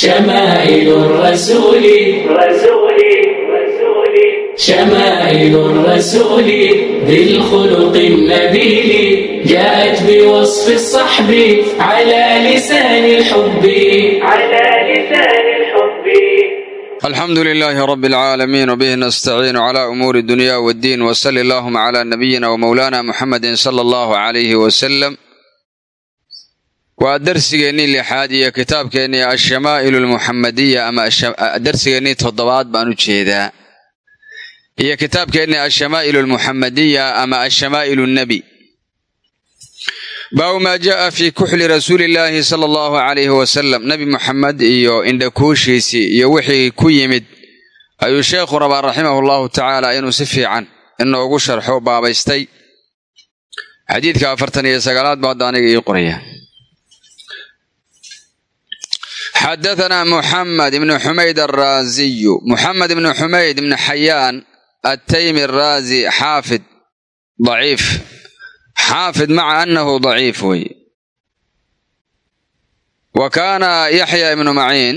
شمائل الرسول رسول رسول شمائل الرسول ذي الخلق النبيل جاءت بوصف الصحب على لسان الحب على لسان الحب الحمد لله رب العالمين وبه نستعين على أمور الدنيا والدين وصل اللهم على نبينا ومولانا محمد صلى الله عليه وسلم waa darsigeennii lixaad iyo kitaabkeennii alshamaa'ilu almuxamadiya ama darsigeennii toddobaad baan u jeedaa. Iyo kitaabkeennii alshamaa'ilu almuxamadiya ama alshamaa'ilu nnebi baabu maa ja'a fii kuxli rasuulillaahi sala allahu calayhi wasalam nebi muxamed iyo indhakuushiisii iyo wixii ku yimid ayuu sheekhu rabaa raximahu llahu tacaala inuu si fiican inoogu sharxo baabaystay. Xadiidka afartan iyo sagaalaad ba hadda aniga ii qoraya xadaثna muxamed ibnu xumayd araaziyu muxamed ibnu xumayd ibnu xayaan attaymi araazi xaafid daciif xaafid maca anahu daciif wey wa kaana yaxya ibnu maciin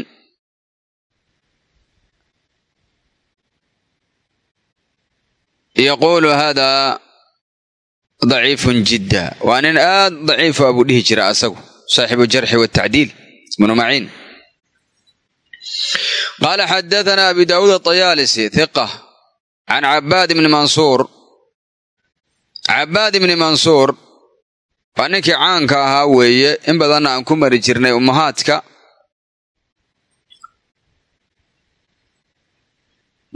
yaquulu hada daciifun jidda waa nin aad daciifu abuu dhihi jira asagu saaxibu jarxi watacdiil ibnu maciin qaala xadaثna abi daawuud aطayaalisi hiqa can cabaad ibni mansuur cabaad ibni mansuur waa ninkii caanka ahaa weeye in badanna aan ku mari jirnay ummahaadka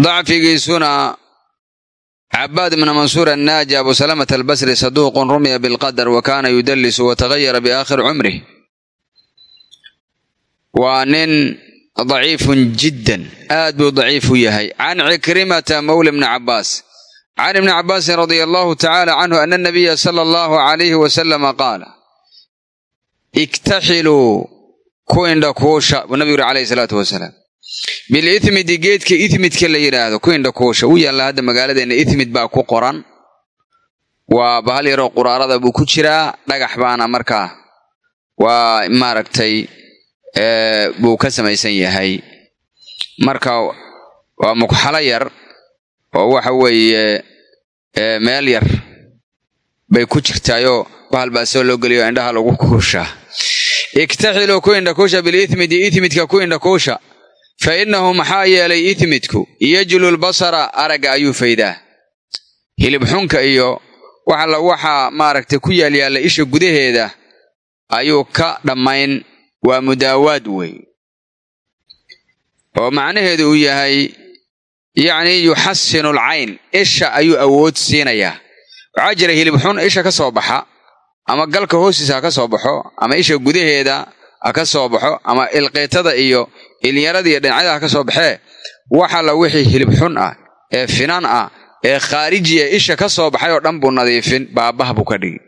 dacfigiisuna cabaad ibna mansuur annaaji abu salamata albasri saduuqun rumiya bilqadar wa kaana yudallisu watagayara biaakhir cumrih daciifun jiddan aad buu daciif u yahay can cikrimata mawla bni cabbaas can ibni cabbaasin radia allahu tacaala canhu ana nabiya sala allahu calayhi wasalama qaala iktaxiluu ku indhakuusha buu nabigu yuri calayhi salaatu wasalaam bilithmidi geedka ithmidka la yidhaahdo ku indhakuusha u yaalla hadda magaaladeenna ithmid baa ku qoran waa bahal yaroo quraarada buu ku jiraa dhagax baana markaa waa maaragtay buu ka samaysan yahay. Marka waa mugxalo yar oo waxa weeye meel yar bay ku jirtaayoo bahal baa soo loo geliyo indhaha lagu kuushaa iktaxiluu ku indhakuusha bilithmidi ithmidka ku indhakuusha fa innahu maxaa yeelay ithmidku yajlu lbasara aragga ayuu faydaa. Hilib xunka iyo waxaa maaragtay ku yaalyaalla isha gudaheeda ayuu ka dhammayn waa mudaawaad wey oo macnaheedu uu yahay yacni yuxasinu alcayn isha ayuu awood siinayaa. Waxaa jira hilib xun isha ka soo baxa ama galka hoostiisa ha ka soo baxo ama isha gudaheeda ha ka soo baxo ama ilqeytada iyo ilinyarada iyo dhinacyada ha ka soo baxee waxala wixii hilib xun ah ee finan ah ee khaarijiya isha ka soo baxay oo dhan buu nadiifin baabah buu ka dhigi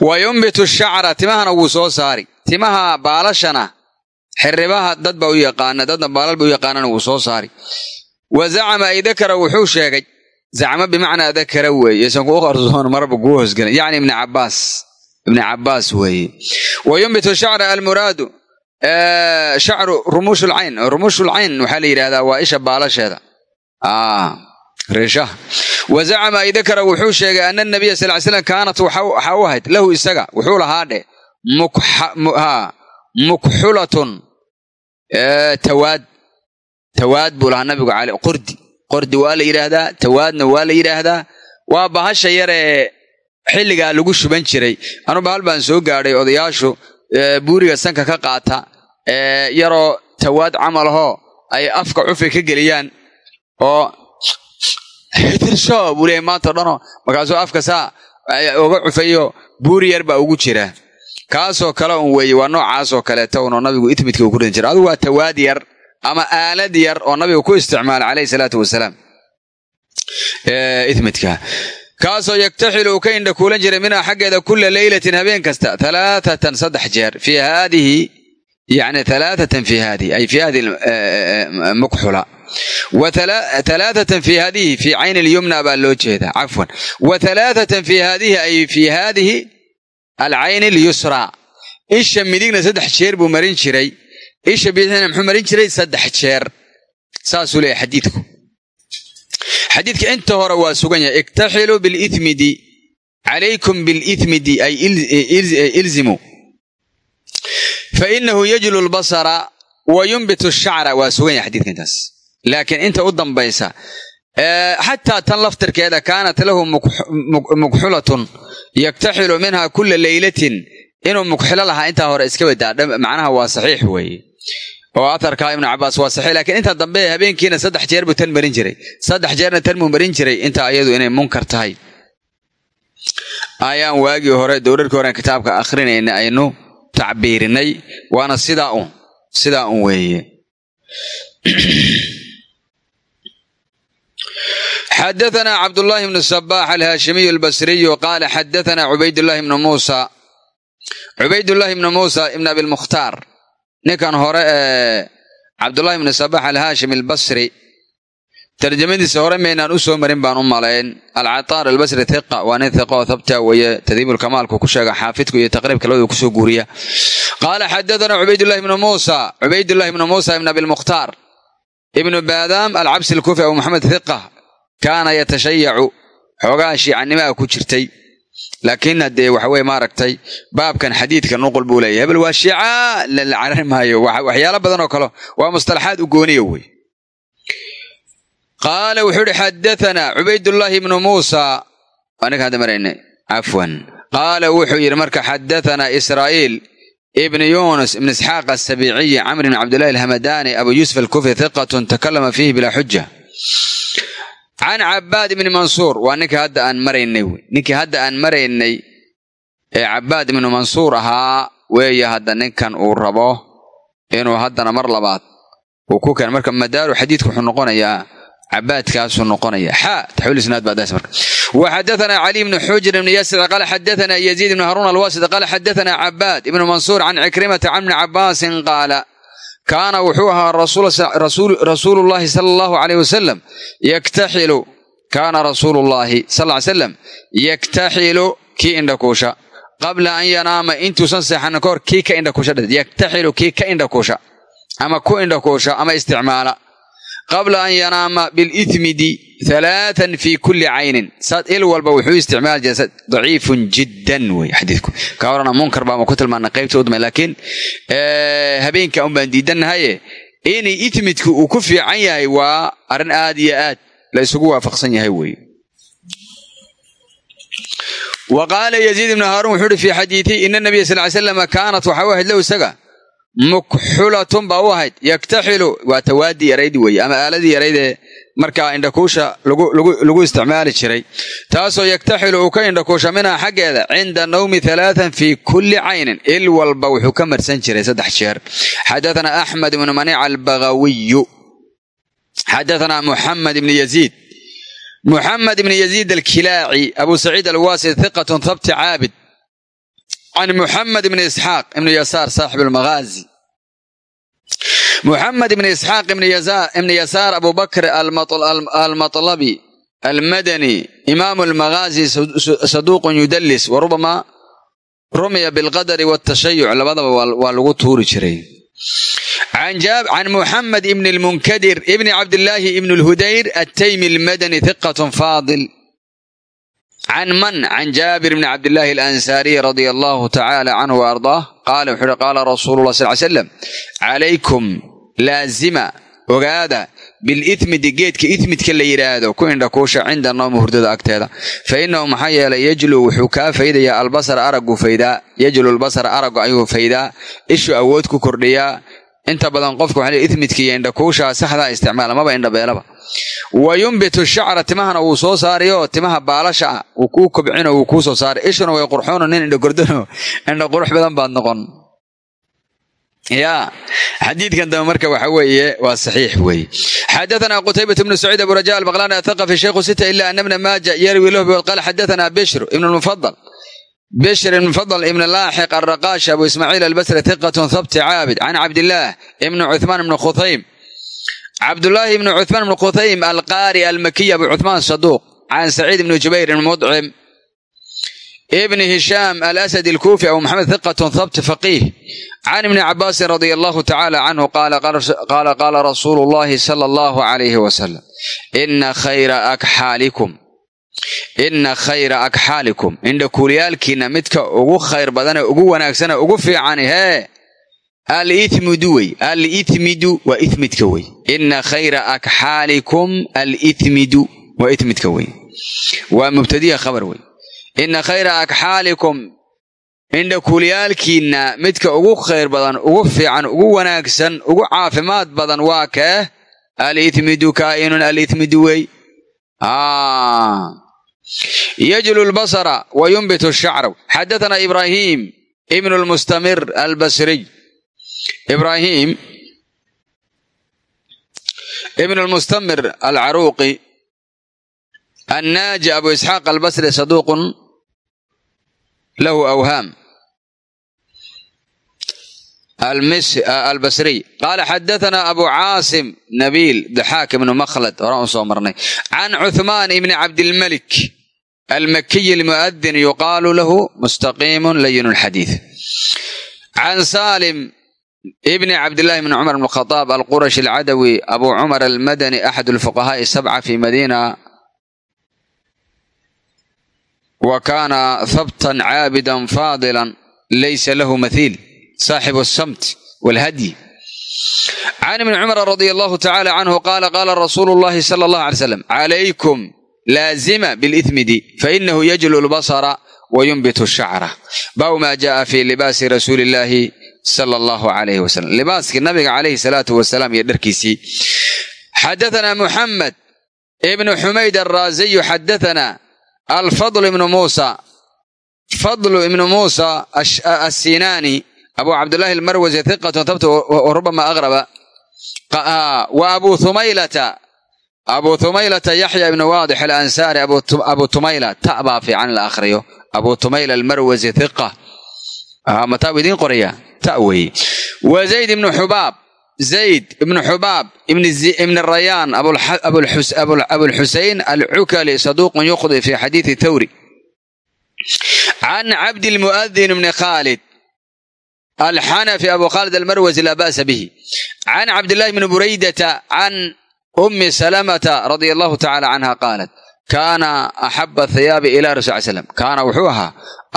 wa yumbitu shacra timahana wuu soo saari timaha baalashana xiribaha dad baa u yaqaana dadna baalal ba u yaqaanana wuu soo saari wa zacama ay dakara wuxuu sheegay zacmo bimacnaa dakara weeye isan kuu qarsoon marba kuu hoosgelin yacni ibni cabbaas ibni cabbaas weeye wa yumbitu shacra almuraadu shacru rumuush lcayn rumuush lcayn waxaa la yidhahdaa waa isha baalasheeda reeshaha wa zacama ay dakara wuxuu sheegay ana nabiya sal slam kaanat waxaa u ahayd. Lahu isaga wuxuu lahaa dhe mukxulatun tawaad tawaad buu lahaa nabigu cale qordi qordi waa la yidhaahdaa tawaadna waa la yidhaahdaa. Waa bahasha yaree xilligaa lagu shuban jiray. Anu bahal baan soo gaadhay odayaashu buuriga sanka ka qaata yaroo tawaad camal ahoo ay afka cufi ka geliyaan oo xidirsho buu leeyahy maanta o markaasuu afka saa uga cufeeyo buuri yar baa ugu jira kaasoo kale un weeye waa noocaasoo kaleeta unoo nabigu itmidka uu ku rin jira adugu waa tawaad yar ama aalad yar oo nabigu ku isticmaala calayhi salaatu wasalaam itmidka kaasoo yaktaxilu uu ka indha kuulan jiray minhaa xaggeeda kulla leylatin habeen kasta alaaatan saddex jeer fii haadihi yani alaaatan fi haadihi ay fi hadihi mukxula wa alaaatan fi haadihi fi cayni lyumna baa loo jeedaa. Cafwan. Wa alaaatan fi haadihi ay fi haadihi alcayni alyusraa isha midigna saddex jeer buu marin jiray. Isha bidixna muxuu marin jiray saddex jeer. Saasuu leeyahy xadiidku. Xadiidka inta hore waa sugan yahay. Iktaxiluu bilithmidi calaykum bilithmidi ay ilzimu. Fa inahu yajlu lbasara wa intaas laakiin inta u dambaysa xataa tan laftirkeeda kaanat lahu mukxulatun yaktaxilu minha kula leylatin inuu mukxilo lahaa intaa hore iska wadaa macnaha waa saxiix weeye. Oo atarka ibnu cabaas waa saxiix lakiin inta dambe habeenkiina saddex jeer buu tan marin jiray. Saddex jeerna tan buu marin jiray intaa iyadu inay munkar tahay. Ayaan waagii hore dowrarkii hore kitaabka akhrinayna aynu tacbiirinay waana sidaa un sidaa un weeye xadaana cabdulaahi bnu sabaax alhaashimiyu albasriyu qaala xadaana cubaydulahi bnu muusa cubaydulaahi ibnu muusa ibn abilmukhtaar ninkan hore ee cabdulahi ibnu sabax alhaashim albasri tarjamadiisa hore maynaan u soo marin baan u malayn alcataar albasri hiqa waa nin hiqa oo habta weeye tadiibulkamaalku ku sheega xaafidku iyo taqriibka labadu ku soo guuriya qaala xadaana cubaydulahi ibnu muusa cubaydulahi ibnu muusa ibn abilmukhtaar ibnu baadaam alcabsi alkufi abu maxamed hiqa kaana yatashayacu xoogaa shiicanimaa ku jirtay. Laakiin haddee waxaweye maaragtay baabkan xadiidka nuqul buu leeyahy hebel waa shiica la carari maayo waxyaalo badan oo kale waa mustalaxaad u gooniya wey. Qaala wuxuu ihi xadaanaa cubaydullaahi ibnu muusa. Ninkaan hadda marayna cafwan qaala wuxuu yidhi marka xadaanaa israa'iil ibnu yuunus ibn isxaaq asabiiciyi camr bn cabdillahi alhamadani abu yuusuf alkufi hiqatun takalama fiihi bilaa xuja can cabaad ibni mansuur waa ninkii hadda aan maraynay wey ninkii hadda aan maraynay ee cabaad ibnu mansuur ahaa weeye hadda ninkan uu rabo inuu haddana mar labaad uu ku keeno marka madaaru xadiidku wuxuu noqonayaa cabaadkaasuu noqonaya xaa taxwiil isnaad baa daas marka وxadaثna cali bn xujr bn yasr qala xadaثna yaziid bn haruun alwasit qala xadaثna cabaad ibn mansuur can cikrimata can bni cabaasin qaala kaana wuxuu ahaa rasuulu llahi sala allahu alayh wasalam yaktaxilu kaana rasuulu llahi sal ly salam yaktaxilu kii indhakuusha qabla an yanaama intuusan seexanin kahor kii ka indhakuusha yaktaxilu kii ka indhakuusha ama ku indhakuusha ama isticmaala qabla an yanaama bilithmidi halaatan fii kulli caynin il walba wuxuu isticmaali jira daciifun jiddan wey xadiidku. Ka horana munkar baama ku tilmaana qaybta udmay laakiin habeenka un baan diidannahaye inay ithmidku uu ku fiican yahay waa arrin aad iyo aad la isugu waafaqsan yahay weeye wa qaala yaziid ibnu haaruun wuxuu uhi fii xadiiii ina nabiya sal ly slama kaanat waxaa u ahayd low isaga mukxulatun baa u ahayd. Yaktaxilu waa tawaadii yarayd weeye ama aaladii yaraydee markaa indhakuusha lagu isticmaali jiray. Taasoo yaktaxilu uu ka indhakuusha minhaa xaggeeda cinda nawmi alaaan fii kulli caynin il walba wuxuu ka marsan jiray saddex jeer. Xadaana axmed ibnu maniic albagawiyu xadaana muxamed ibni yaziid. Muxamed ibni yaziid alkilaaci abu saciid alwasit hiqatun habti caabid can muxamed ibni isxaaq ibni yasaar saaxib almaghaazi muxamed ibni isxaaq ibni yasaar abu bakr almatlabi almadani imaamu almaghaazi saduuqun yudallis wa rubama rumiya bilqadari waaltashayuc labadaba waa lagu tuuri jiray can muxamed ibni lmunkadir ibni cabdillaahi ibni lhudayr attaymi almadani hiqatun faadil can man can jaabir bni cabdillaahi alansaariy radia allahu tacaala canhu wa ardaah qaala wuxuu uhi qaala rasuulu llah sal ly slam calaykum laazima ogaada bilithmidi geedka ithmidka la yidhaahdo ku indhakuusha cinda nawmi hurdada agteeda fa innahu maxaa yeelay yajlu wuxuu kaa faydayaa albasar araggu faydaa yajlu albasar araggu ayuu faydaa ishu awood ku kordhiyaa inta badan qofka waxa ithmidka iyo indhakuusha saxdaa isticmaala maba indhabeelaba wa yumbitu shacra timahana wuu soo saarayo timaha baalasha ah wuu kuu kobcino wuu kuu soo saaray ishuna way qurxoono nin indha gordano indha qurux badan baad noqon. Ya xadiidkan dambe marka waxa weeye waa saxiix weeye xadaana qutaybat bnu saciid abu raja albaqlani athaqafi shaykhu sita ila ana bna maaja yarwi lahu qala xadaana bishr ibn lmufadal bishr ibn mufadal ibn laaxiq alraqaashi abu ismaaciil albasri hiqatun thabti caabid can cabdillaah ibni cuthmaan ibni khuhaym cabdulaahi ibni cuthmaan ibni khuhaym alqaari almakiy abu cuthmaan saduuq can saciid ibni jubayr ibni mudcim ibni hishaam alasadi alkuufi abu maxamed hiqatun thabt faqiih can ibni cabaasin radia allahu tacaala canhu qaala qaala rasuulu llahi sala allahu calayhi wasalam ina khayra akxaalikum ina khayra akxaalikum. Indhakuulyaalkiinna midka ugu khayr badane ugu wanaagsane ugu fiicani hee. Alithmidu wey. Alithmidu waa ithmidka wey. Ina khayra akxaalikum. Alithmidu waa ithmidka wey. Waa mubtadiya khabar wey. Ina khayra akxaalikum. Indhakuulyaalkiinna midka ugu khayr badan ugu fiican ugu wanaagsan ugu caafimaad badan waa kee? Alithmidu kaa'inun alithmidu wey yajlu lbasra wa yunbitu shacra xadathana ibrahim ibnu lmustamir albasriy ibrahim ibn lmustamir alcaruuqi annaaji abu isxaaq albasri saduuqun lahu awhaam albasriy qaala xadathana abu caasim nabiil daxaak ibnu makhlad horaan u soo marnay. Can cuhmaan ibni cabdilmalik almakiyi almu'adin yuqaalu lahu mustaqiimun layin lxadiid can salim ibni cabdillahi bni cumar bn khadaab alqurashi alcadawi abu cumar almadani axad alfuqahaa'i sabca fi madiina wa kaana habtan caabidan faadilan laysa lahu mathiil saaxibu asamt walhadyi can ibni cumar radia allahu tacala canhu qaala qaala rasuulu llahi sala allahu alay slam calaykum laazima bilithmidi fainahu yajlu lbasara wa yunbitu shacra baabu maa ja'a fi libaasi rasuuli illaahi sala allahu alayhi wasalam libaaskii nabiga calayhi salaatu wasalaam iyo dharkiisii xadathana muxamed ibnu xumayd alraaziyu xadathana alfadl ibnu muusa fadlu ibnu muusa assinaani abu cabdillahi almarwasi hiqatun thabta rubama aqraba wa abu humaylata abu humaylata yaxya ibnu waadix alansaari abu tumayla ta baa fiican la akhriyo abu tumayla almarwasi hiqa mataa u idiin qoraya ta weeye wa zayd ibnu xubaab zayd ibnu xubaab ibni rayaan abulxuseyn alcukali saduuqun yuqdi fi xadiidi thawri. Can cabdi lmu'adin bni khaalid alxanafi abu khaalid almarwasi laa ba'sa bihi. Can cabdillahi bni buraydata can ummi salamata radia allahu tacala canha qaalat kaana axaba thiyaabi ilaa rasul slam kaana wuxuu ahaa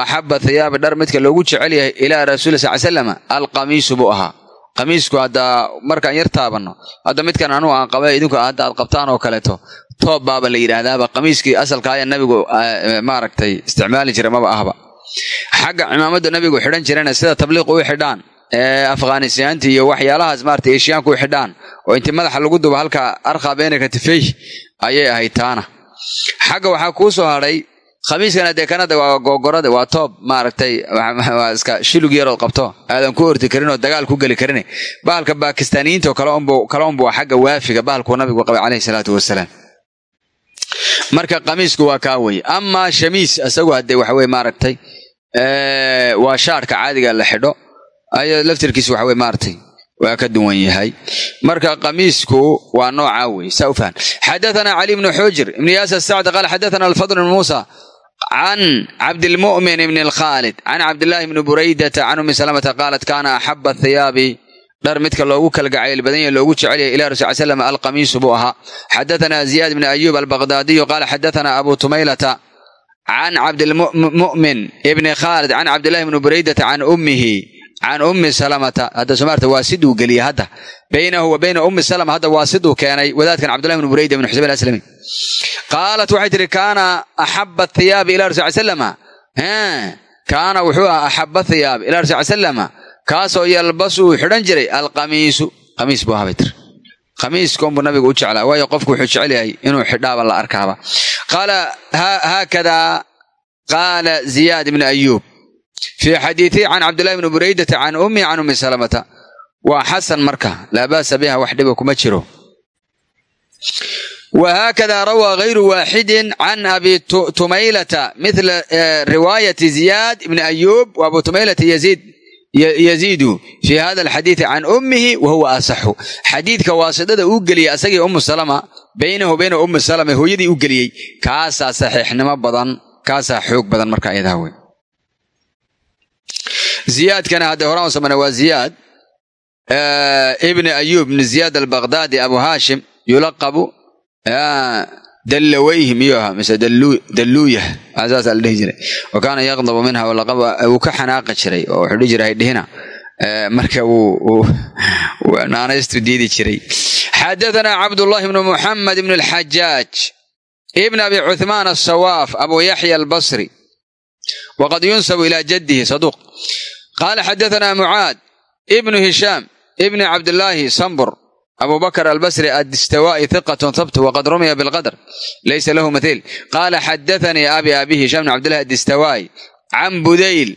axaba thiyaabi dhar midka loogu jecel yahay ilaa rasuuli sal slama alqamiisu buu ahaa. Qamiisku haddaa markaan yar taabanno hadda midkan anugu aan qaba idinku hadda aad qabtaan oo kaleeto toob baaba la yidhaahdaaba qamiiskii asalka ayaa nabigu maaragtay isticmaali jira maba ahba xagga cimaamada nabigu xidhan jirana sida tabliiq u xidhaan ee afghanistaanti iyo waxyaalahaas maarata eshiyaanku u xidhaan oo intii madaxa lagu dubo halka beenaka tifey ayay ahayd taana. Xagga waxaa kuu soo hadhay khamiiskana dee kanada waa googorada waa toob maaragtay waa iska shilug yarood qabto aadan ku ordi karin oo dagaal ku geli karin bahalka bakistaaniyiinta kale unbuu xagga waafiga bahalkuu nabigu qabay caleyhi salaatu wasalaam marka qamiisku waa kaa weye amaa shamiis isagu haddee waxaweye maaragtay waa shaarka caadiga la xidho. Ay laftirkiis waxaweye maaragtay waa ka duwan yahay. Marka qamiisku waa noocaa wey saa u fahan xadathana cali bnu xujr ibn yaasir sacd qaal xadathana alfadl bn muusa can cabdilmu'min ibn alkhaalid can cabdillahi bni buraydata can ummi salamata qaalat kaana axaba thiyaabi dhar midka loogu kalgacayl badan yahe loogu jecel yahay ila rasul slam alqamiisu buu ahaa. Xadathana ziyaad bni ayub albaqdaadiyu qaala xadathana abu tumaylata can cabdilmu'min ibni khaalid can cabdillahi bni buraydata can ummihi can ummi salamata. Hadda somaarta waa siduu geliyey hadda. Baynahu wa bayna ummi salama hadda waa siduu keenay. Wadaadkan cabdullahi bni burayda bni xusayb aslami qaalat waxay tihi kaana axaba thiyaabi ila rasul salama kaana wuxuu ahaa axaba thiyaabi ila rasul salama kaasoo yalbasu uu xidhan jiray alqamiisu. Qamiis buu ahaabay tir. Qamiiskonbuu nabigu u jeclaa waayo qofku wuxuu jecel yahay inuu xidhaaba la arkaaba. Qaala haakadaa qaala ziyaad ibni ayuub fii xadiidihi can cabdillahi bni buraydata can ummi can ummi salamata. Waa xasan marka laa baasa biha wax dhiba kuma jiro. Wahaakada rawaa hayru waaxidin can abi tumaylata mila eh, riwaayati ziyaad ibni ayuub wa abu tumaylata yaziid yaziidu fii hada alxadiidi can ummihi wa huwa asaxu. Xadiidka waasidada uu geliyey asagii ummu salama baynahu bayna ummi salama hooyadii u geliyey kaasaa saxiixnimo badan kaasaa xoog badan marka ayadaa wey ziyaadkana hadde horaan samana waa ziyaad ibni ayuub ibni ziyaad albaqdaadi abu haashim yulaqabu dallawayhim iyuu ahaa mise dalluuya saasa la dhihi jiray. Wa kaana yaqdabu minha wuu ka xanaaqi jiray oo wuxuu dhihi jiray haydhihina marka naanaystu diidi jiray. Xadaanaa cabdullaahi bnu muxamed bn alxajaaj ibn abi cuthmaan asawaaf abu yaxya albasri waqad yunsabu ila jaddihi saduuq. Qaala xadaanaa mucaad ibnu hishaam ibni cabdillaahi sambur abu bakr albasri adistawaa'i hiqatun habt waqad rumiya bilqadr laysa lahu mathiil qaala xadaثanii abi abi hishaam bn cabdillahi adistawaa'i can budayl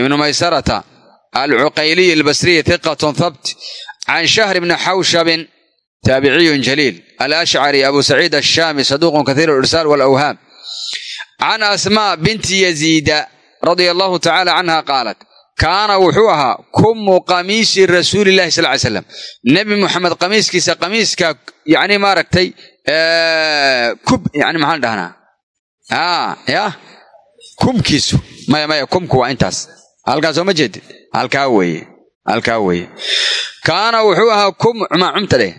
ibnu maysarata alcuqayliy albasriyi hiqatun habt can shahr bni xawshabin taabiciyun jaliil alashcari abu saciid ashaami saduuqun kathiir irsaal walawhaam can asmaa binti yaziida radia allahu tacala canha qaalat kaana wuxuu ahaa kumu qamiisi rasuulillahi sal ly slam nebi muxamed qamiiskiisa qamiiska yani maaragtay kub yani maxaan dhahnaa? Ya? Kumkiisu. Maya maya kumku waa intaas. Halkaas soo ma jeedid halkaa weeye. Halkaa weeye. Kaana wuxuu ahaa kum cumaacumta dheh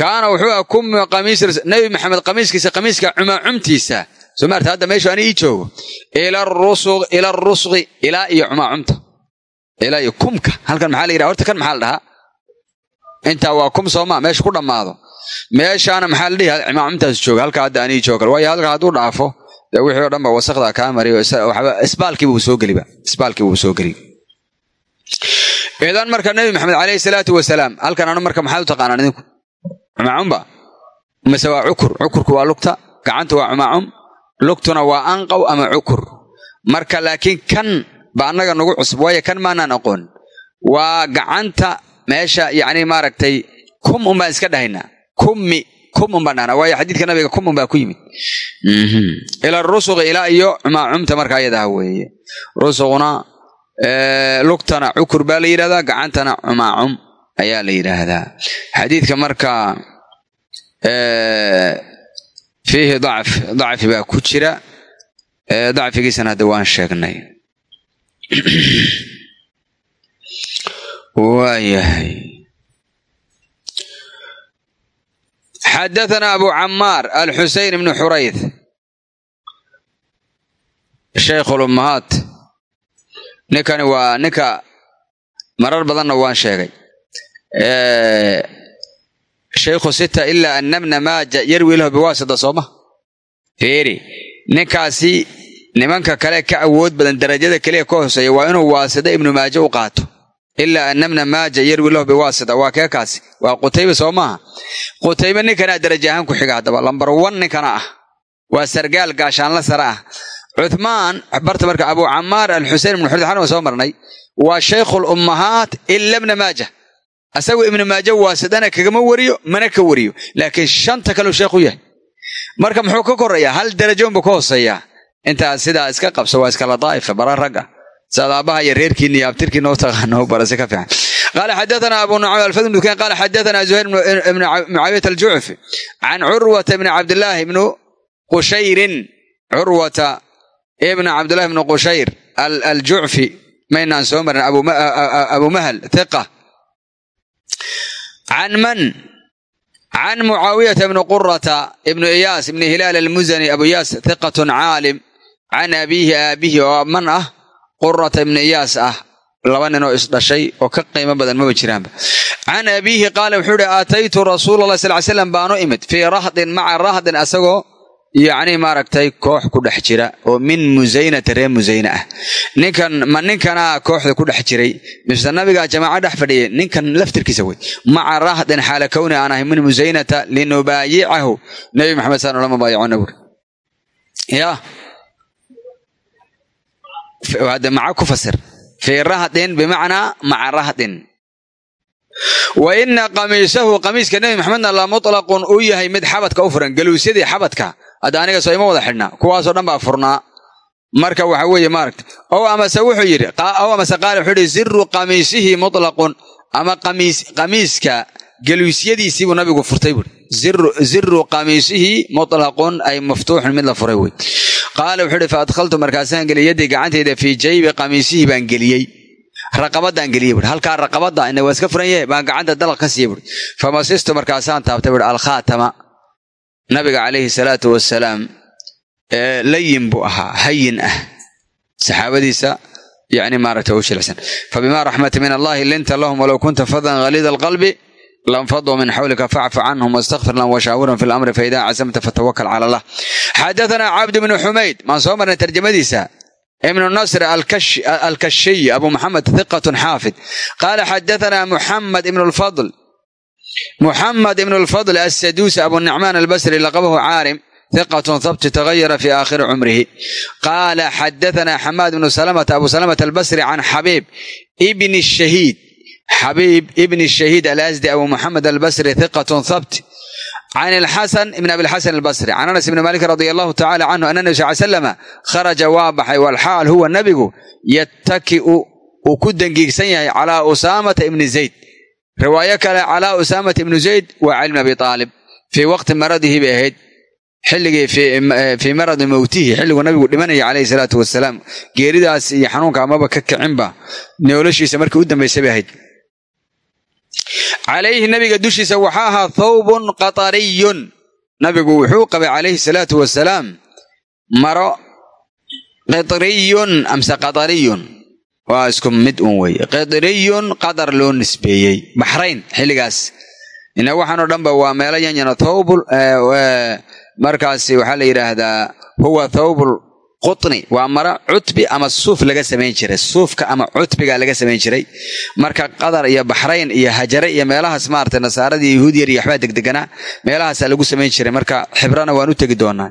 kaana wuxuu ahaa kum qamiis nebi maxamed qamiiskiisa qamiiska cumaacumtiisa soo maarta hadda meeshu ani ii joogo. Ila arusqi ilaa iyo cumaacumta ilaa kumka. Halkan maxaa la yidhaha? Horta kan maxaa la dhahaa? Intaa waa kum sooma meesha ku dhammaado. Meeshaana maxaa la dhihi cumaacumtaas jooga. Halkaa hadda ani ii joogo waayo halkaa hadduu dhaafo dee wixii oo dhan ba wasakda kaa mariyo isbaalkiiba uu soo geliba isbaalkiiba uu soo geliba idan marka nebi maxamed caleyhi salaatu wasalaam halkan anu marka maxaad u taqaanaan idinku? Cumaacumba mise waa cukur. Cukurku waa lugta. Gacanta waa cumaacum lugtuna waa anqaw ama cukur. Marka laakiin kan ba annaga nagu cusub. Waayo kan maanaan aqoon? Waa gacanta meesha yacni maaragtay kum un baan iska dhahaynaa kummi kum un baan dhahnaa waayo xadiidka nabiga kum un baa ku yimid. Ila rusuqi ilaa iyo cumaacumta marka ayadaha weeye. Rusuquna lugtana cukur baa la yidhahdaa gacantana cumaacum ayaa la yidhaahdaa. Xadiidka marka fiihi dacf dacfi baa ku jira. Dacfigiisana hadda waan sheegnay waayahay. Xadaثna abu camaar alxuseyn bnu xurayth shaykh lummahaat ninkani waa ninka marar badanna waan sheegay. Shaykhu sita ilaa annamna maaja yarwi lahu biwaasita sooma feeri ninkaasi nimanka kale ka awood badan darajada keliya ka hooseeya waa inuu waasida ibnu maaje u qaato. Ilaa annamna maaja yarwi lahu waa kee kaasi? Waa qutaybe soo maaha? Qutaybe ninkanaa daraja ahaan ku xiga haddaba lambar wan ninkana ah. Waa sargaal gaashaanla sare ah. Cuthmaan barta marka abu camaar alxusein ibnu xurd xan soo marnay waa shaykhul ummahaat ila ibna maaja. Asagu ibnu maaja waasidana kagama wariyo mana ka wariyo. Laakiin shanta kaleu sheekhu yahay. Marka muxuu ka korayaa? Hal darajoonbuu ka hooseeyaa intaas sidaa iska qabso waa iskala daa'ifa bara ragga. Saad aabbaha iyo reerkiina iyo abtirkiina u taqaano barase ka fiican. Qaala xadathana abu nucaym alfadl ibn dukan qaala xadathana zuhayr ibnu mucaawiyat aljucfi can curwata ibni cabdillaahi ibnu qushayrin curwata ibna cabdillahi ibnu qushayr aljucfi maynaan soo marin abu mahal thiqa. Can man? Can mucaawiyata ibni qurata ibnu iyaas ibni hilaal almuzani abu iyaas thiqatun caalim can abiihi aabihi oo man ah qurata ibni iyaas ah. Laba ninoo isdhashay oo ka qiimo badan maba jiraanba can abiihi qaala wuxuu ihi aataytu rasuula sal ly slam baanu imid. Fii rahdin maca rahdin asagoo yacni maaragtay koox ku dhex jira oo min musaynata reer musayne ah. Ninkan ma ninkanaa kooxda ku dhex jiray. Mise nabigaa jamaaco dhex fadhiyay. Ninkan laftirkiisa wey. Maca rahdin xaala kowni aan ahay min musaynata linubaayicahu. Nebi maxamed saan ulama baayacona buuri ya hadda maca ku fasir fii rahdin bimacnaa maca wa ina qamiisahu qamiiska nebi maxamedna la mutlaqun uu yahay mid xabadka u furan galuusyadii xabadka hadda aniga soo ima wada xidhnaa kuwaasoo dhan baa furnaa marka waxa weeye maaragta ow amase wuxuu yidhi ow amase qaala wuxuu yidhi ziru qamiisihi mutlaqun ama qamiiska galuusyadiisii buu nabigu furtay buuri ziru qamiisihi mutlaqun ay maftuuxun mid la furay wey qaala wuxuu yidhi fa markaasaan geliyay yaddii gacantayda fii jaybi qamiisihii baan geliyey raqabadaan geliye buui halkaa raqabada ina waa iska furan baan gacanta dalaq ka siiye buui famasistu markaasaan taabtay buui alkhaatama. Nabiga calayhi salaatu wasalaam layin buu ahaa hayin ah. Saxaabadiisa yani maaragta u fabima raxmati min allahi linta lahum walow kunta fadan haliida alqalbi lanfaduu min xawlika facfu canhum wastakfir lahum washaawirhum fi lamri faida cazamta fatawakal cala allah xadaanaa cabd bnu xumayd maan soo marnay tarjamadiisa ibnu nasr alkashiy abu muxamed hiqatun xaafid qaala xadaanaa muxamed ibn lfadl muxamed ibn lfadl assaduusi abu nicmaan albasri laqabahu caarim hiqatun habti tagayara fi aakhiri cumrihi qaala xadaanaa xamaad bnu salamata abu salamata albasri can xabiib ibni shahiid xabiib ibni shahiid alasdi abu muxamed albasri hiqatun habt can ilxasan ibn abilxasan albasri can anas ibni malik radi allahu tacala canhu ana nabi sal slama kharaja waa baxay walxaal huwa nabigu yattaki'u uu ku dangiigsan yahay calaa usaamata ibni zayd riwaayo kale calaa usaamata ibnu zayd waa cali bn abi aalib fii waqti maradihi bay ahayd xilligii fii maradi mowtihi xilliguu nabigu dhimanaya calayhi salaatu wasalaam geeridaas iyo xanuunka amaba ka kicinba noloshiisa markii u dambaysay bay ahayd calayhi nabiga dushiisa waxaa ahaa thawbun qatariyun. Nabigu wuxuu qabay calayhi salaatu wasalaam maro qitriyun amse qatariyun? Waa isku mid un weeye. Qitriyun qadar loo nisbeeyey. Baxrayn xilligaas. Ina waxaanoo dhanba waa meelo yanyana thawbul markaasi waxaa la yidhaahdaa huwa thawbul qutni waa maro cutbi ama suuf laga samayn jiray suufka ama cutbiga laga samayn jiray. Marka qadar iyo baxrayn iyo hajare iyo meelahaas maarata nasaaradii yahuudiyar iyo waxbaa degdeganaa meelahaasaa lagu samayn jiray. Marka xibrana waan u tegi doonaa.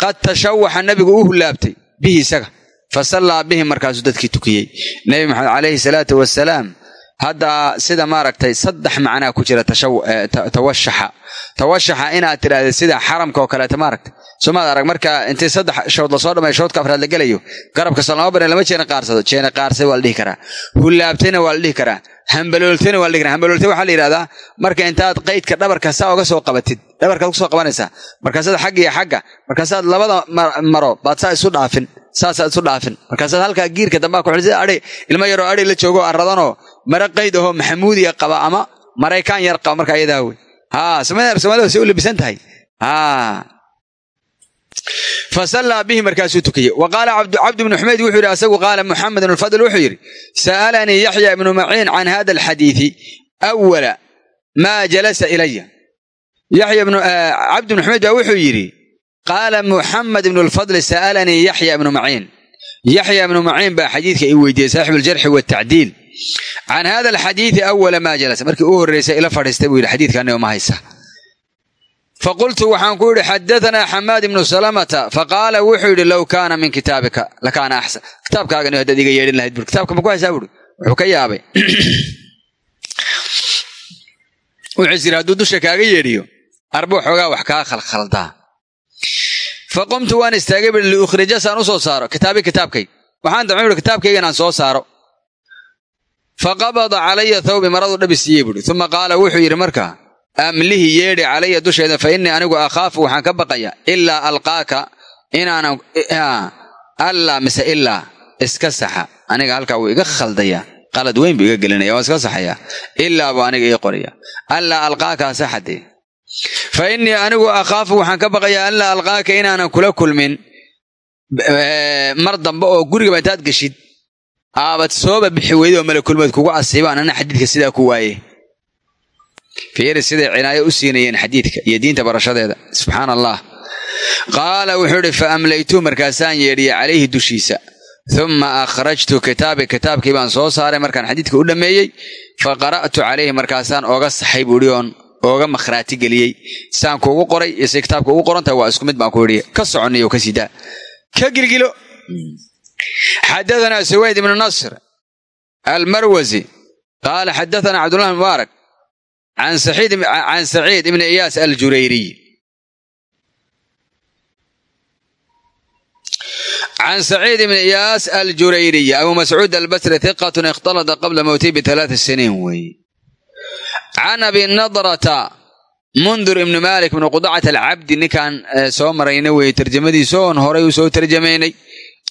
Qad tashawaxa nabigu u hulaabtay bihi isaga fa sallaa bihim markaasuu dadkii tukiyey. Nebi maxamed calayhi salaatu wasalaam hadda sida maaragtay saddex macnaa ku jira tawashaxa. Tawashaxa inaad tidhaahda sida xaramka oo kaleeta maaragta somaad arag marka intii saddex shood la soo dhamay shoodka afraad la gelayo garabka salama lama jeena qaarsado jeena qaarsay waa la dhihi karaa. Hulaabtayna waa la dhihi karaa. Hambalooltayna waa la dhihi karaa. Hambalooltay waxaa la yidhahdaa marka intaad qaydka dhabarka saa soo qabatid dhabarkaad ku soo qabanaysaa markaasaad xagga iyo xagga markaasaad labada maro baad saa isu dhaafin saasaad isu dhaafin markaasaad halkaa giirka dambaa ku xidhi adhi ilmo yaroo adhi la joogo aradanoo mare qayd ahoo maxamuudiya qaba ama maraykaan yar qaba marka ayadaa wey. Haa soomaalida say u labisan tahay. Haa. Fasallaa bihi markaasuu tukiyey. Wa qaala cabdu bnu xumayd wuxuu yidhi asagu qaala muxamed bn lfadl wuxuu yidhi sa'alanii yaxya ibnu maciin can hada alxadiidi awala maa jalasa ilaya yaxya cabdi bnu xumayd baa wuxuu yidhi qaala muxamed ibnu lfadli sa'alanii yaxya ibnu maciin. Yaxya ibnu maciin baa xadiidka watacdiil can hada alxadiidi awala maa jalasa. Markii u horreysay ila fadhiistay buu yidhi xadiidkaanigo ma haysa. Faqultu waxaan ku yidhi xadaanaa xamaad ibnu salamata. Faqaala wuxuu yidhi low kaana min kitaabika lakaana axsan. Kitaabkaagani haddaad iga yeedhin lahayd bur kitaabka ma ku haysaa buuri wuxuu ka yaabay. Wuxuu is yidhi hadduu dusha kaaga yeedhiyo arba xoogaa wax kaa khalkhaldaa. Fa qumtu waan istaagay bui liukhrija saan u soo fa qabada calaya thawbi maraduu dhabi siiyey buuri uma qaala wuxuu yidhi markaa amlihi yeedhi calaya dusheeda fa innii anigu akhaafu waxaan ka baqaya ilaa alqaaka inaanan allaa mise ilaa iska saxa. Aniga halkaa wuu iga khaldayaa qalad weyn buu iga gelinaya waa iska saxayaa ilaa buu aniga ii qoraya. Allaa alqaakaa saxadee. Fa innii anigu akhaafu waxaan ka baqayaa allaa alqaaka inaanan kula kulmin mar dambe oo gurigaba intaad geshid aabad sooba bixi weyda oo malakulmood kugu asiibaan ana xadiidka sidaa ku waaye. Fiiri siday cinaayo u siinayeen xadiidka iyo diinta barashadeeda. Subxaana allah qaala wuxuu idhi fa amlaytuu markaasaan yeedhiye calayhi dushiisa. Uma akhrajtu kitaabi kitaabkii baan soo saaray markaan xadiidka u dhammeeyey. Fa qara'tu calayhi markaasaan ooga saxay buuhi oon ooga makhraati geliyey. Saan kuugu qoray iyo say kitaabka ugu qorantahay waa isku mid baan ku idhi ka soconiyo ka sidaa. Ka gilgilo xadaanaa suwayd ibnu nasr almarwasi qaala xadaanaa cabdullahi mubaarak can saciid ibni iyaas aljurayriy can saciid ibni iyaas aljurayriy abu mascuud albasri hiqatun ikhtalada qabla mowtii bialaaa siniin weeye can abi nadrata mundur ibni malik bni qudacat alcabdi ninkaan soo marayna weeye tarjamadiisa oon horay u soo tarjamaynay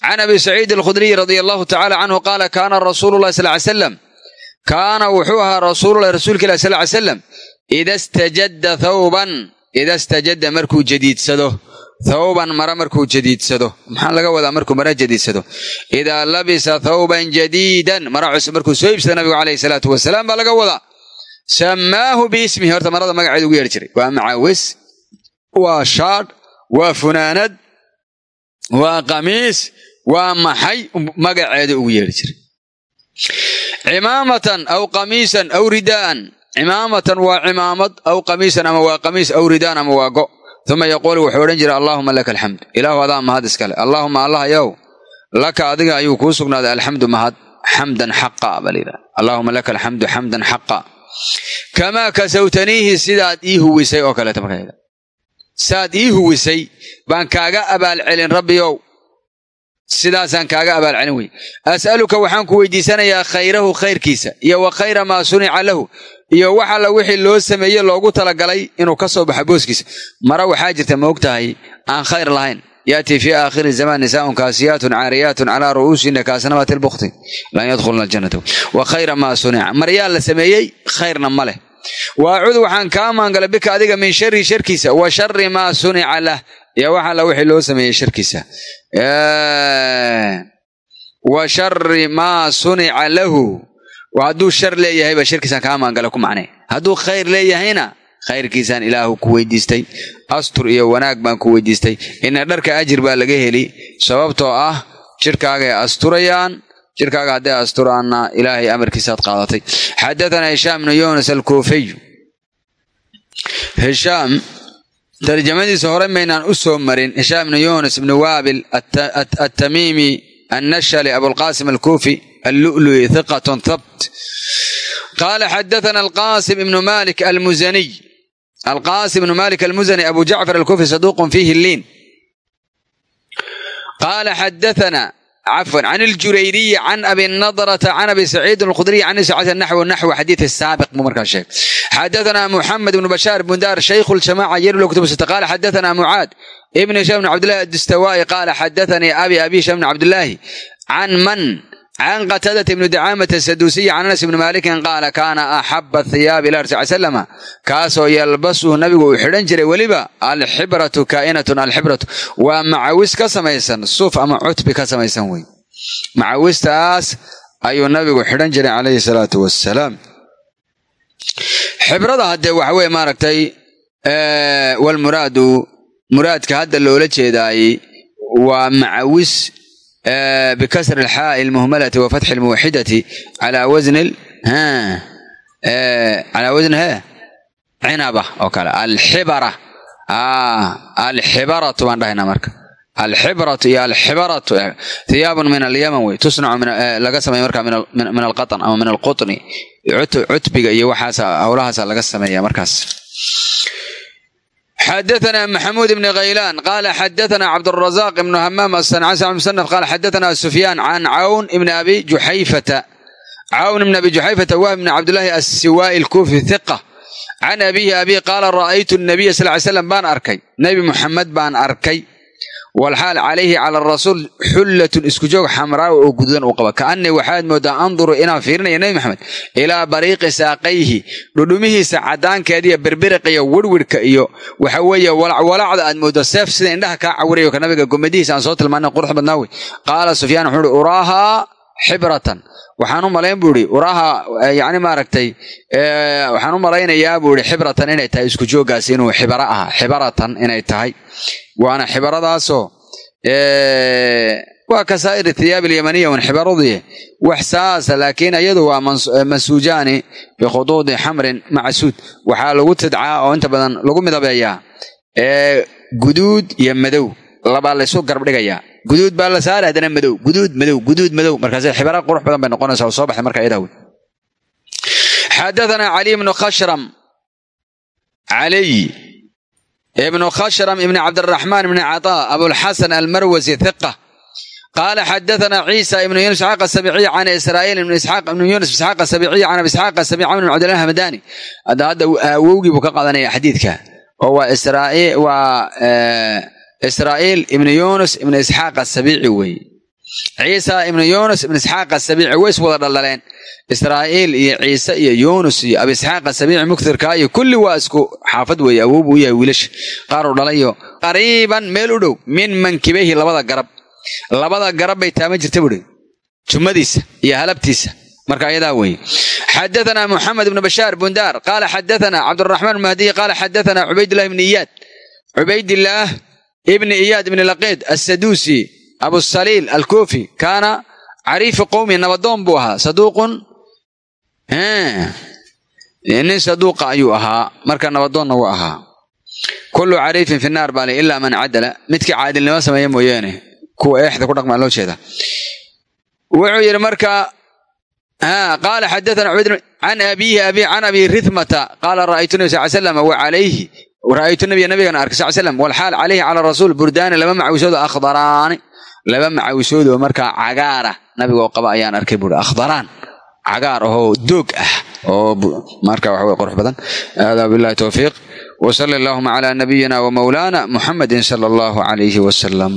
can abi saciid alkhudriy radia allahu tacala canhu qaala kaana rasuulu llahi sal ly salam kaana wuxuu ahaa rasuululahi rasuulka ilah sal ly salam ida stajadda thawban ida stajadda markuu jadiidsado thawban mara markuu jadiidsado maxaa laga wadaa markuu mara jadiidsado idaa labisa thawban jadiidan mara cusub markuu soo iibsada nabigu calayhi salaatu wasalaam baa laga wadaa sammaahu biismihi horta marada magaceeda ugu yeedhi jiray waa macawis waa shaadh waa funaanad waa qamiis waa maxay magaceeda ugu yeedhi jiray? Cimaamatan aw qamiisan aw ridaa'an cimaamatan waa cimaamad aw qamiisan ama waa qamiis aw ridaan ama waa go. Uma yaquulu wuxuu odhan jiray allaahuma laka alxamd ilaahu adaa mahad iskale. Allaahuma allah yow laka adiga ayuu kuu sugnaaday alxamdu mahad xamdan xaqa layidhaha allaahuma laka alxamdu xamdan xaqa. Kamaa kasawtaniihi sidaad ii huwisay oo kaleeta markaa saad ii huwisay baan kaaga abaalcelin rabbiyow sidaasaan kaaga abaalcelin wey as'aluka waxaan ku weydiisanayaa khayrahu khayrkiisa iyo wa khayra maa sunica lahu iyo wax alla wixii loo sameeye loogu talagalay inuu ka soo baxo booskiisa. Mara waxaa jirta ma og tahay aan khayr lahayn. Yaatii fii aakhiri zamaan nisaaun kaasiyaatun caariyaatun calaa ru'uusina kaasnamati lbukti lan yadkhulna aljannata. Wa khayra maa sunica. Maryaa la sameeyey khayrna ma leh. Waacudu waxaan kaa maangala bika adiga min shari sharkiisa wa shari maa sunica lah iyo wax alla wixii loo sameeyey sharkiisa wa shari maa sunica lahu. Hadduu shar leeyahayba sharkiisaan kaa maangala ku macnay hadduu khayr leeyahayna khayrkiisaan ilaahu ku weydiistay. Astur iyo wanaag baan ku weydiistay. Ina dharka ajir baa laga heli. Sababtoo ah jirhkaagay asturayaan. Jirkaaga hadday asturaanna ilaahay amarkiisaad qaadatay. Xadatanaa hishaam bnu yunas alkuufiy hishaam tarjamadiisa hore maynaan u soo marin. Hishaam bnu yunas bnu waabil atamiimi annashali abulqaasim alkuufi allu'lu'i hiqatun thabt. Qaala xadathana alqaasim ibnu malik almuzaniy alqaasim ibnu malik almuzani abu jacfar alkuufi saduuqun fiihi liin. Qaala xadathana cafwan can aljurayriyi can abi nadrata can abi saciidin alkhudriy can sacati naxw naxw xadiid saabiq buu markaa sheegay xadathana muxamed ibnu bashaar bundaar shaykhu ljamaca yerlo kutub sita qaala xadathana mucaad ibn hishaam bn cabdillahi adistawaa'i qaala xadathanii abi abi hishaam bn cabdillaahi can man can qataadata ibni dacaamata asaduusiyi can anas ibni maalikin qaala kaana axaba hiyaabi ilah rsul ly slama kaasoo yalbasuhu nabigu uu xidhan jiray weliba alxibratu kaa'inatun alxibratu waa macawis ka samaysan suuf ama cutbi ka samaysan wey macawistaas ayuu nabigu xidhan jiray calayhi salaatu wasalaam xibrada haddee waxa weye muraadka hadda loola jeedaayey waa macawis bikasr alxaai lmuhmalati wa fatxi lmuwaxidati calaa wasni calaa wasni hee cinaba oo kale alxibara alxibaratu baan dhahaynaa marka alxibratu iyo alxibaratu hiyaabun min alyaman wey tusnacu laga sameeya markaa min alqaan ama min alqutni cutbiga iyo waxaas howlahaasa laga sameeya markaas xadaana maxamuud ibni khaylaan qaala xadaana cabdurazaq ibnu hamaam asancasan musanaf qaala xadaana sufyaan can cawn ibni abi juxayfata cawn ibni abi juxayfata wahb ibni cabdillaahi assiwaa'i ilkuufi hiqa can abiihi abii qaala ra'aytu nabiya sal ly slam baan arkay nebi muxamed baan arkay walxaal calayhi cala rasuul xullatun isku joog xamraawa oo gududan u qaba kaanii waxaad moodaa anduru inaan fiirinaya nebi maxamed ilaa bariiqi saaqayhi dhudhumihiisa caddaankeediiyo birbiriqiyo wirwirhka iyo waxa weeye walacwalacda aad moodo seef sida indhaha kaa cawirayo ka nabiga gomadihiisa aan soo tilmaanay qurux badnaa wey qaala sufyaan wuxuu uhi uraahaa xibratan. Waxaan u malayn buu ihi uraaha yani maaragtay waxaan u malaynayaa buu ihi xibratan inay tahay isku jooggaas inuu xibara aha xibaratan inay tahay. Waana xibaradaasoo waa kasaa'ir thiyaab alyamaniya wan xibaradii wax saasa laakiin iyadu waa mansuujaani bikhuduudi xamrin macsuud. Waxaa lagu tidcaa oo inta badan lagu midabeeyaa guduud iyo madow labaa laysu garab dhigayaa guduud baa la saara haddana madow. Guduud madow guduud madow. Markaas xibara qurux badan bay noqonaysaa oo soo baxday marka iyadaa wey xadathana cali bnu khashram caliy ibnu khashram ibni cabdiraxmaan ibni cataa abulxasan almarwasi hiqa qaala xadathana ciisa ibnu yunus isxaaq asabiiciy can israa'iil ibnu ibnu yunus isxaaq asabiiciy can abi isxaaq asabiic ibn cabdillah hamdani hadda awowgii buu ka qaadanaya xadiidka. Oo waa waa israa'iil ibnu yunus ibnu isxaaq asabiici weeye ciisa ibnu yuunus ibnu isxaaq asabiici way is wada dhaldhaleen israa'iil iyo ciise iyo yuunus iyo abi isxaaq asabiici muktirkaa iyo kulli waa isku xaafad weeye awow buu yahay wiilasha qaar uu dhalayo qariiban meel u dhow min mankibayhi labada garab. Labada garab bay taama jirta buhi jumadiisa iyo halabtiisa. Marka ayadaa weeye xadaana muxamed ibnu bashaar bundaar qaala xadaana cabduraxmaan mahdiy qaala xadaana cubaydillahi ibni iyaad cubaydillaah ibni iyaad ibni laqiid assaduusi abusaliil alkuufi kaana cariifi qowmi nabadoon buu ahaa. Saduuqun? Nin saduuqa ayuu ahaa marka nabadoonna wuu ahaa. Kullu cariifin fi naar ilaa man cadala midkii caadilnimo sameeya mooyaane. Kuwa eexda ku dhaqmaa loo jeeda. Wuxuu yidhi marka qaala xadaana can abiihi abi can abi rithmata qaala ra'aytu nabi sal slam wa calayhi ra'aytu nabiya nabigana arkay sal slam walxaal calayhi cala rasuul burdaani laba macawisoodo akhdaraani laba macawisoodoo markaa cagaara nabigoo qaba ayaan arkay buuri akhdaraan cagaar ahoo doog ah oo marka waxa wey qurux badan hada billahi towfiiq wsali allahuma cala nabiyina wmawlaana muxamedin sala allahu calayhi wasalam